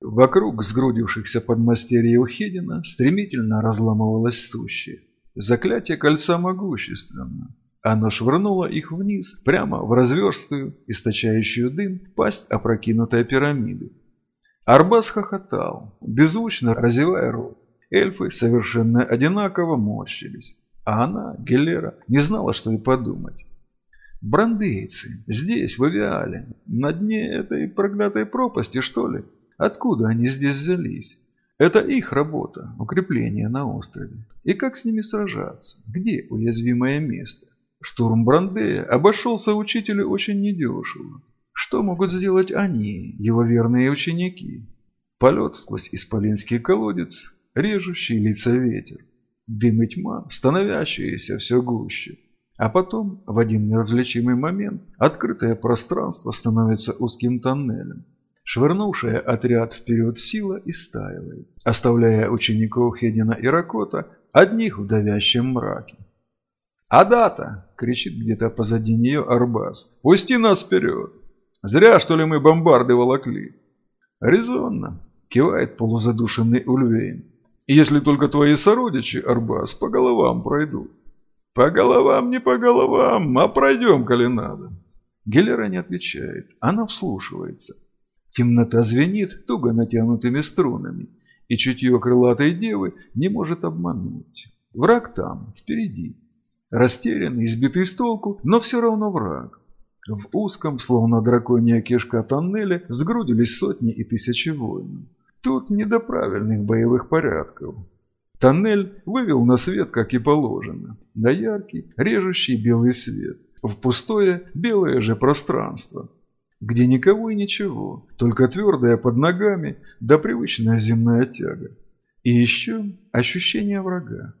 Вокруг сгрудившихся подмастерьев Хедина стремительно разламывалось сущее. Заклятие кольца могущественно. Оно швырнуло их вниз, прямо в разверстую, источающую дым, пасть опрокинутой пирамиды. Арбас хохотал, беззвучно разевая рот. Эльфы совершенно одинаково морщились, а она, Гелера, не знала, что и подумать. Брандейцы, здесь, в Авиале, на дне этой проклятой пропасти, что ли? Откуда они здесь взялись? Это их работа, укрепление на острове. И как с ними сражаться? Где уязвимое место? Штурм Брандея обошелся учителю очень недешево. Что могут сделать они, его верные ученики? Полет сквозь исполинский колодец, режущий лица ветер. Дым и тьма, становящиеся все гуще. А потом, в один неразличимый момент, открытое пространство становится узким тоннелем. Швырнувшая отряд вперед сила истаивает, оставляя учеников Хедина и Ракота одних в давящем мраке. «Адата!» – кричит где-то позади нее Арбас. «Пусти нас вперед! Зря, что ли, мы бомбарды волокли!» «Резонно!» – кивает полузадушенный Ульвейн. «Если только твои сородичи, Арбас, по головам пройдут». «По головам, не по головам, а пройдем, коли надо». Гелера не отвечает, она вслушивается. Темнота звенит туго натянутыми струнами, и чутье крылатой девы не может обмануть. Враг там, впереди. Растерянный, избитый с толку, но все равно враг. В узком, словно драконья кишка тоннеле, сгрудились сотни и тысячи воинов. Тут не до правильных боевых порядков. Тоннель вывел на свет, как и положено, на яркий, режущий белый свет, в пустое белое же пространство, где никого и ничего, только твердое под ногами да привычная земная тяга. И еще ощущение врага.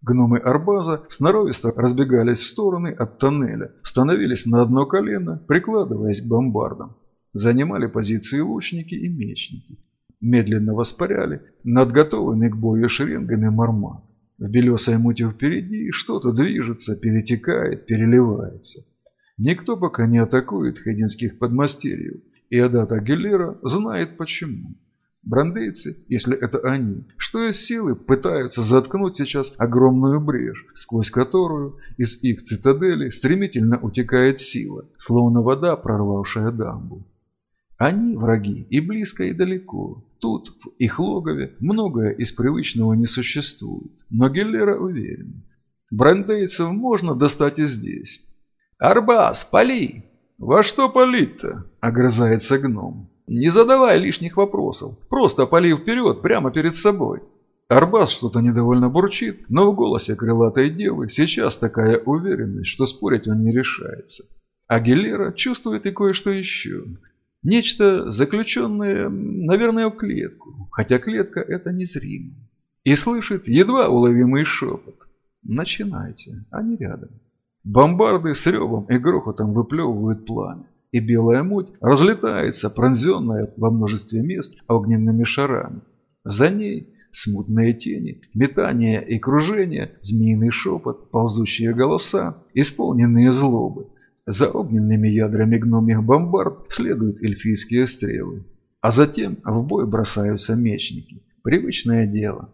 Гномы Арбаза сноровисто разбегались в стороны от тоннеля, становились на одно колено, прикладываясь к бомбардам. Занимали позиции лучники и мечники. Медленно воспаряли над готовыми к бою шеренгами мармат. В белесой муте впереди что-то движется, перетекает, переливается. Никто пока не атакует хединских подмастерьев, и Адата Геллера знает почему. Брандейцы, если это они, что из силы пытаются заткнуть сейчас огромную брешь, сквозь которую из их цитадели стремительно утекает сила, словно вода, прорвавшая дамбу. Они враги и близко, и далеко. Тут, в их логове, многое из привычного не существует. Но Геллера уверен. Брандейцев можно достать и здесь. «Арбас, пали!» «Во что палить-то?» – огрызается гном. Не задавай лишних вопросов, просто пали вперед, прямо перед собой. Арбас что-то недовольно бурчит, но в голосе крылатой девы сейчас такая уверенность, что спорить он не решается. А Гелера чувствует и кое-что еще. Нечто заключенное, наверное, в клетку, хотя клетка это незримо. И слышит едва уловимый шепот. Начинайте, они рядом. Бомбарды с ревом и грохотом выплевывают пламя и белая муть разлетается, пронзенная во множестве мест огненными шарами. За ней смутные тени, метания и кружения, змеиный шепот, ползущие голоса, исполненные злобы. За огненными ядрами гномих бомбард следуют эльфийские стрелы. А затем в бой бросаются мечники. Привычное дело.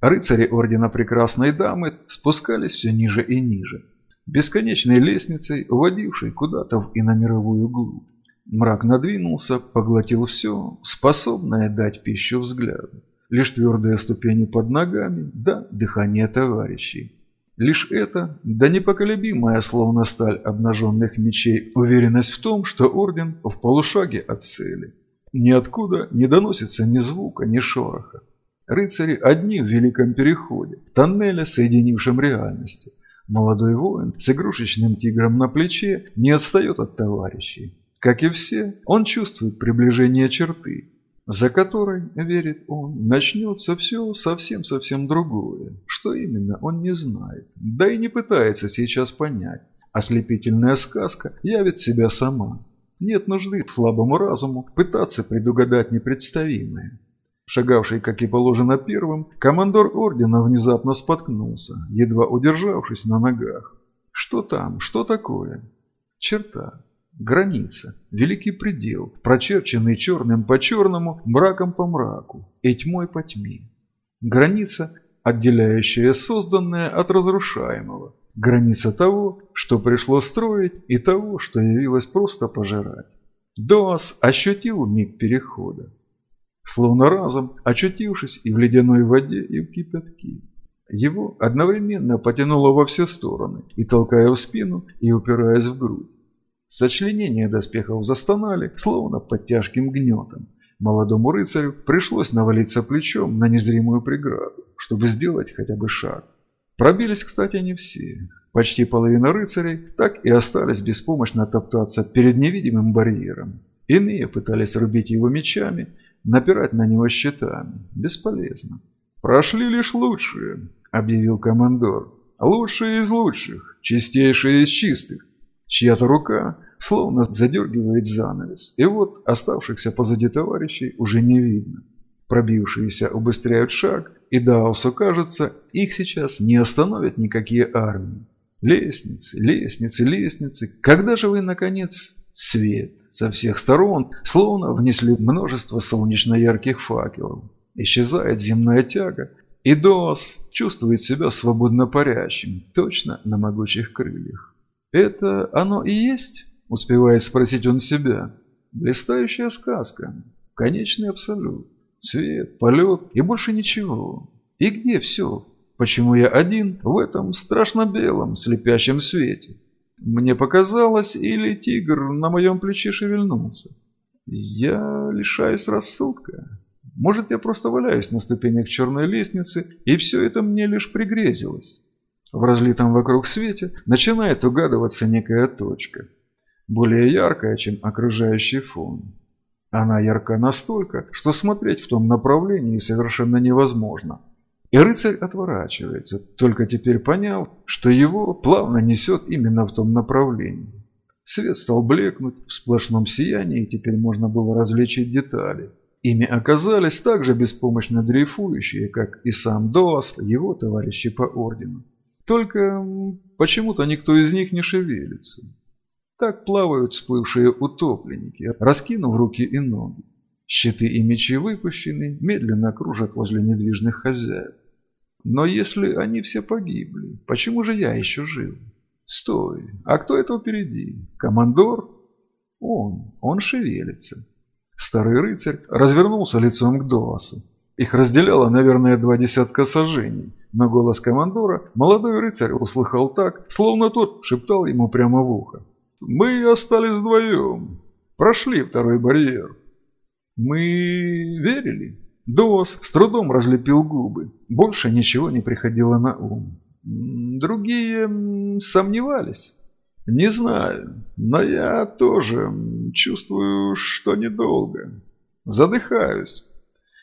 Рыцари Ордена Прекрасной Дамы спускались все ниже и ниже бесконечной лестницей, уводившей куда-то в иномировую глубь. Мрак надвинулся, поглотил все, способное дать пищу взгляду. Лишь твердые ступени под ногами, да дыхание товарищей. Лишь это, да непоколебимая, словно сталь обнаженных мечей, уверенность в том, что орден в полушаге от цели. Ниоткуда не доносится ни звука, ни шороха. Рыцари одни в великом переходе, тоннеля, соединившем реальности – Молодой воин с игрушечным тигром на плече не отстает от товарищей. Как и все, он чувствует приближение черты, за которой, верит он, начнется все совсем-совсем другое. Что именно, он не знает, да и не пытается сейчас понять. Ослепительная сказка явит себя сама. Нет нужды слабому разуму пытаться предугадать непредставимое. Шагавший, как и положено первым, командор ордена внезапно споткнулся, едва удержавшись на ногах. Что там? Что такое? Черта. Граница, великий предел, прочерченный черным по черному, мраком по мраку и тьмой по тьме. Граница, отделяющая созданное от разрушаемого. Граница того, что пришло строить, и того, что явилось просто пожирать. Доас ощутил миг перехода. Словно разом очутившись и в ледяной воде, и в кипятке. Его одновременно потянуло во все стороны, и толкая в спину, и упираясь в грудь. Сочленения доспехов застонали, словно под тяжким гнетом. Молодому рыцарю пришлось навалиться плечом на незримую преграду, чтобы сделать хотя бы шаг. Пробились, кстати, не все. Почти половина рыцарей так и остались беспомощно топтаться перед невидимым барьером. Иные пытались рубить его мечами, напирать на него щитами. Бесполезно. «Прошли лишь лучшие», — объявил командор. «Лучшие из лучших, чистейшие из чистых. Чья-то рука словно задергивает занавес, и вот оставшихся позади товарищей уже не видно. Пробившиеся убыстряют шаг, и Даусу кажется, их сейчас не остановят никакие армии. Лестницы, лестницы, лестницы. Когда же вы, наконец, свет со всех сторон, словно внесли множество солнечно ярких факелов. Исчезает земная тяга, и Доас чувствует себя свободно парящим, точно на могучих крыльях. «Это оно и есть?» – успевает спросить он себя. «Блистающая сказка. Конечный абсолют. Свет, полет и больше ничего. И где все? Почему я один в этом страшно белом, слепящем свете? Мне показалось, или тигр на моем плече шевельнулся? Я лишаюсь рассудка. Может, я просто валяюсь на ступенях черной лестницы, и все это мне лишь пригрезилось?» В разлитом вокруг свете начинает угадываться некая точка, более яркая, чем окружающий фон. Она ярка настолько, что смотреть в том направлении совершенно невозможно. И рыцарь отворачивается, только теперь поняв, что его плавно несет именно в том направлении. Свет стал блекнуть в сплошном сиянии, и теперь можно было различить детали. Ими оказались так же беспомощно дрейфующие, как и сам Доас, его товарищи по ордену. Только почему-то никто из них не шевелится. Так плавают всплывшие утопленники, раскинув руки и ноги. Щиты и мечи выпущены, медленно кружат возле недвижных хозяев. Но если они все погибли, почему же я еще жив? Стой, а кто это впереди? Командор? Он, он шевелится. Старый рыцарь развернулся лицом к Доасу. Их разделяло, наверное, два десятка сажений, но голос командора молодой рыцарь услыхал так, словно тот шептал ему прямо в ухо. «Мы остались вдвоем. Прошли второй барьер». «Мы верили?» Дос с трудом разлепил губы. Больше ничего не приходило на ум. Другие сомневались. «Не знаю, но я тоже чувствую, что недолго. Задыхаюсь».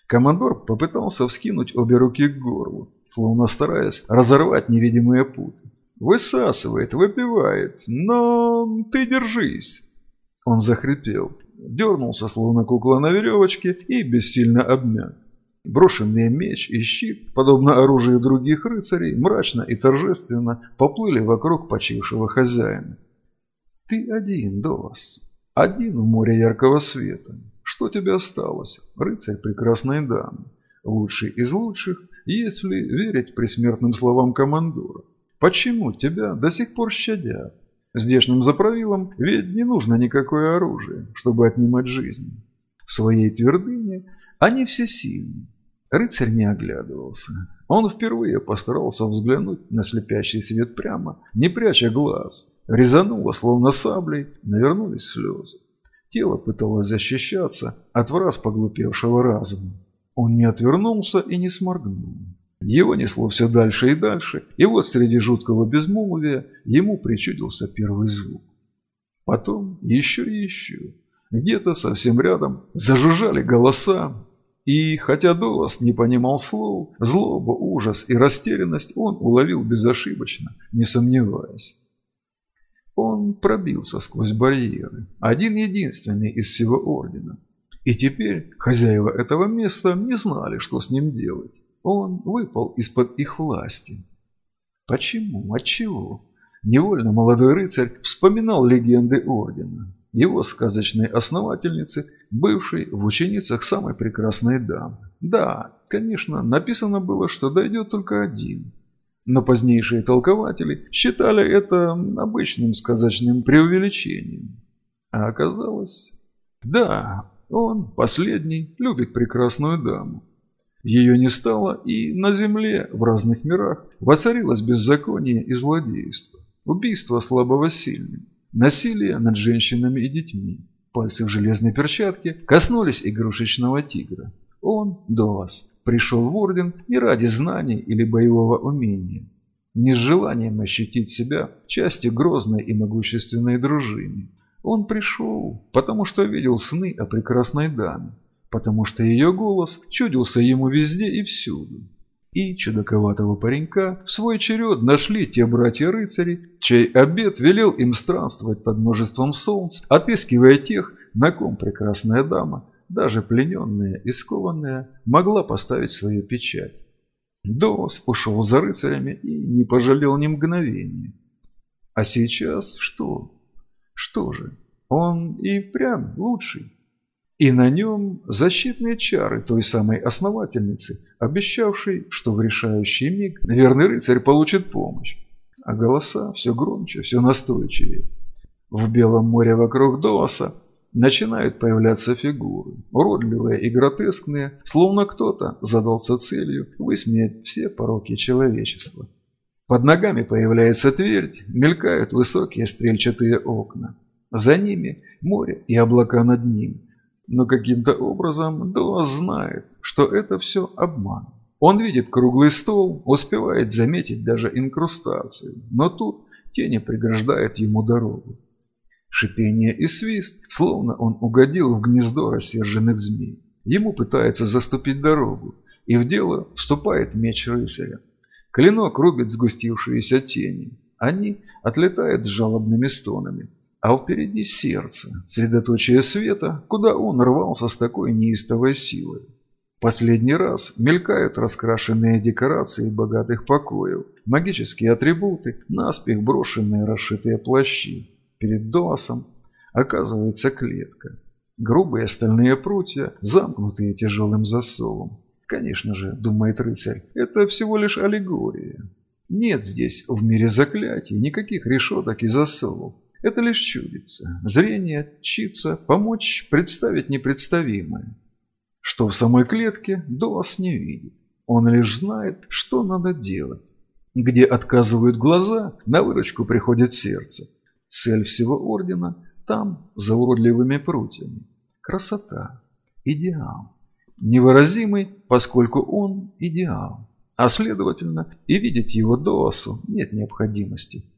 Командор попытался вскинуть обе руки к горлу, словно стараясь разорвать невидимые путы. Высасывает, выпивает, но ты держись. Он захрипел, дернулся, словно кукла на веревочке, и бессильно обмяк. Брошенный меч и щит, подобно оружию других рыцарей, мрачно и торжественно поплыли вокруг почившего хозяина. «Ты один, Долос, один в море яркого света. Что тебе осталось, рыцарь прекрасной дамы, лучший из лучших, если верить присмертным словам командора? Почему тебя до сих пор щадят? Здешним заправилам ведь не нужно никакое оружие, чтобы отнимать жизнь. В своей твердыне они все сильны. Рыцарь не оглядывался. Он впервые постарался взглянуть на слепящий свет прямо, не пряча глаз. Резануло, словно саблей, навернулись слезы. Тело пыталось защищаться от враз поглупевшего разума. Он не отвернулся и не сморгнул. Его несло все дальше и дальше, и вот среди жуткого безмолвия ему причудился первый звук. Потом еще и еще. Где-то совсем рядом зажужжали голоса, и хотя Долос не понимал слов, злобу, ужас и растерянность он уловил безошибочно, не сомневаясь. Он пробился сквозь барьеры, один-единственный из всего ордена. И теперь хозяева этого места не знали, что с ним делать. Он выпал из-под их власти. Почему? Отчего? Невольно молодой рыцарь вспоминал легенды ордена. его сказочной основательницы, бывшей в ученицах самой прекрасной дамы. Да, конечно, написано было, что дойдет только один. Но позднейшие толкователи считали это обычным сказочным преувеличением. А оказалось, да, он, последний, любит прекрасную даму. Ее не стало, и на земле, в разных мирах, воцарилось беззаконие и злодейство. Убийство слабого сильным. Насилие над женщинами и детьми. Пальцы в железной перчатке коснулись игрушечного тигра. Он, Доас, пришел в орден не ради знаний или боевого умения, не с желанием ощутить себя частью грозной и могущественной дружины. Он пришел, потому что видел сны о прекрасной даме, потому что ее голос чудился ему везде и всюду и чудаковатого паренька в свой черед нашли те братья-рыцари, чей обед велел им странствовать под множеством солнц, отыскивая тех, на ком прекрасная дама, даже плененная и скованная, могла поставить свою печать. Дос ушел за рыцарями и не пожалел ни мгновения. А сейчас что? Что же? Он и впрямь лучший. И на нем защитные чары той самой основательницы, обещавшей, что в решающий миг верный рыцарь получит помощь. А голоса все громче, все настойчивее. В белом море вокруг Доаса начинают появляться фигуры, уродливые и гротескные, словно кто-то задался целью высмеять все пороки человечества. Под ногами появляется твердь, мелькают высокие стрельчатые окна. За ними море и облака над ним – но каким-то образом Дуа знает, что это все обман. Он видит круглый стол, успевает заметить даже инкрустацию, но тут тени преграждает ему дорогу. Шипение и свист, словно он угодил в гнездо рассерженных змей. Ему пытается заступить дорогу, и в дело вступает меч рыцаря. Клинок рубит сгустившиеся тени. Они отлетают с жалобными стонами а впереди сердце, средоточие света, куда он рвался с такой неистовой силой. Последний раз мелькают раскрашенные декорации богатых покоев, магические атрибуты, наспех брошенные расшитые плащи. Перед Доасом оказывается клетка. Грубые стальные прутья, замкнутые тяжелым засовом. Конечно же, думает рыцарь, это всего лишь аллегория. Нет здесь в мире заклятий никаких решеток и засовов. Это лишь чудится. Зрение чится помочь представить непредставимое. Что в самой клетке Доас не видит. Он лишь знает, что надо делать. Где отказывают глаза, на выручку приходит сердце. Цель всего ордена там, за уродливыми прутьями. Красота. Идеал. Невыразимый, поскольку он идеал. А следовательно, и видеть его Доасу нет необходимости.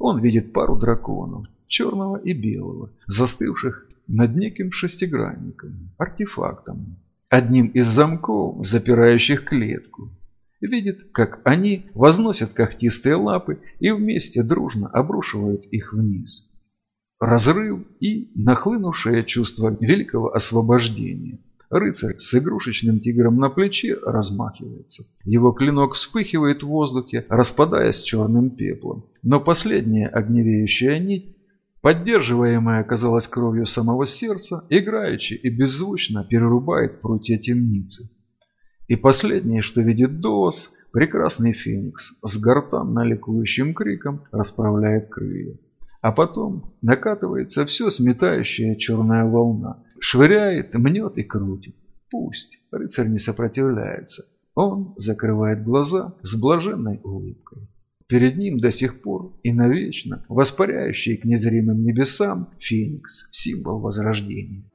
Он видит пару драконов, черного и белого, застывших над неким шестигранником, артефактом, одним из замков, запирающих клетку. Видит, как они возносят когтистые лапы и вместе дружно обрушивают их вниз. Разрыв и нахлынувшее чувство великого освобождения. Рыцарь с игрушечным тигром на плече размахивается. Его клинок вспыхивает в воздухе, распадаясь черным пеплом. Но последняя огневеющая нить, поддерживаемая, казалось, кровью самого сердца, играючи и беззвучно перерубает прутья темницы. И последнее, что видит Доос, прекрасный феникс с гортанно ликующим криком расправляет крылья. А потом накатывается все сметающая черная волна. Швыряет, мнет и крутит. Пусть. Рыцарь не сопротивляется. Он закрывает глаза с блаженной улыбкой. Перед ним до сих пор и навечно воспаряющий к незримым небесам Феникс, символ возрождения.